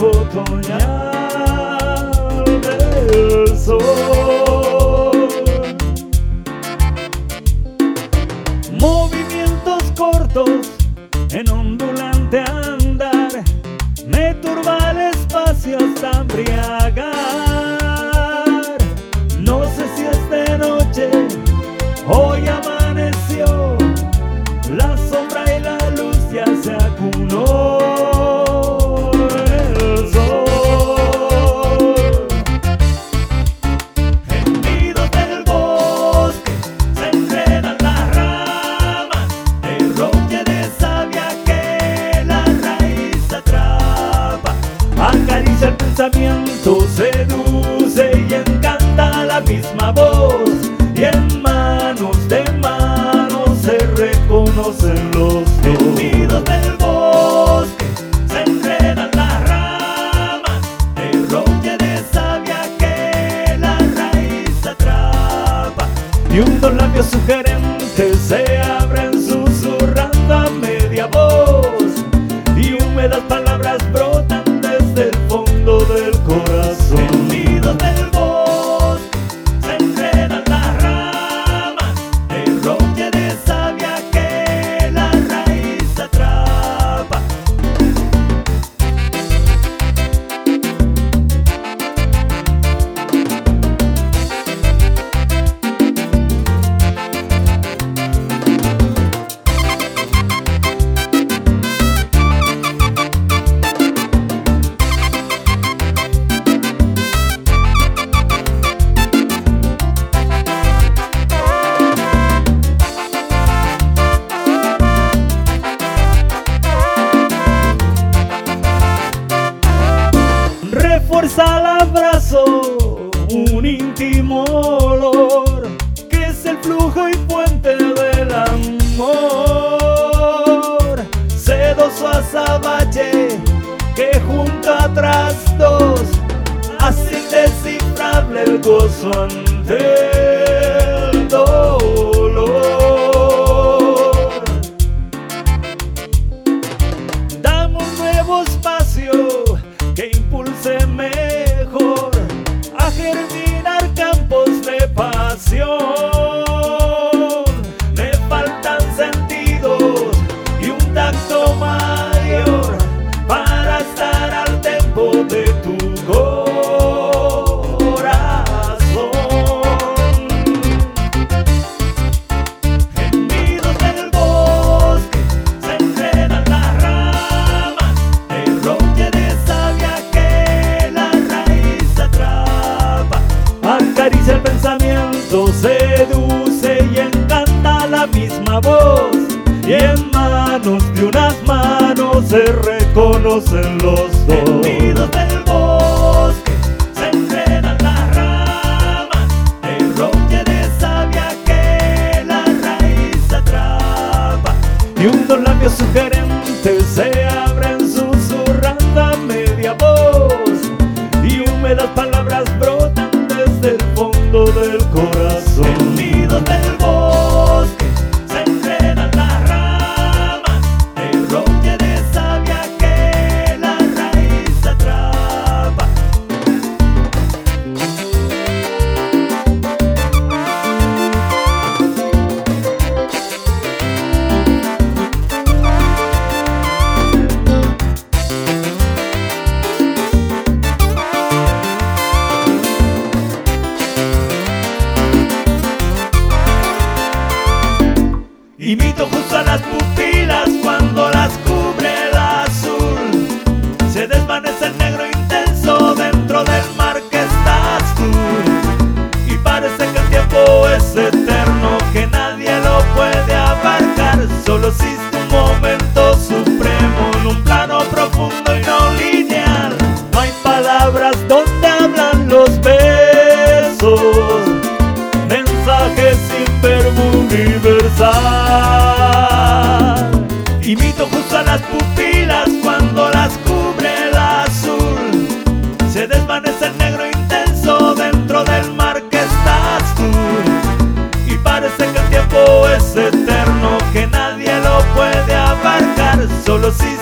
otoñal del sol. Movimientos cortos en ondulante andar, me turba el espacio hasta embriagar. No sé si es de noche, hoy pensamiento, seduce y encanta la misma voz. Y en manos de manos se reconocen los dos. Nidos del bosque se enredan las ramas, el roble de savia que la raíz atrapa. Y unos labios sugerentes y puente del amor. Sedoso azabache que junto a otras dos hace indescifrable el gozo y encanta la misma voz. Y en manos de unas manos se reconocen los dos. En nidos del bosque se enredan las ramas, el roble de savia que la raíz atrapa. Y unos labios sugerentes Imito justo a las pupilas cuando las cubre el azul. Se desvanece el negro intenso dentro del mar que estás tú. Y parece que el tiempo es eterno, que nadie lo puede abarcar. Solo existe un momento supremo en un plano profundo y no lineal. Universal. Imito justo a las pupilas cuando las cubre el azul. Se desvanece el negro intenso dentro del mar que estás tú. Y parece que el tiempo es eterno, que nadie lo puede abarcar. Solo existe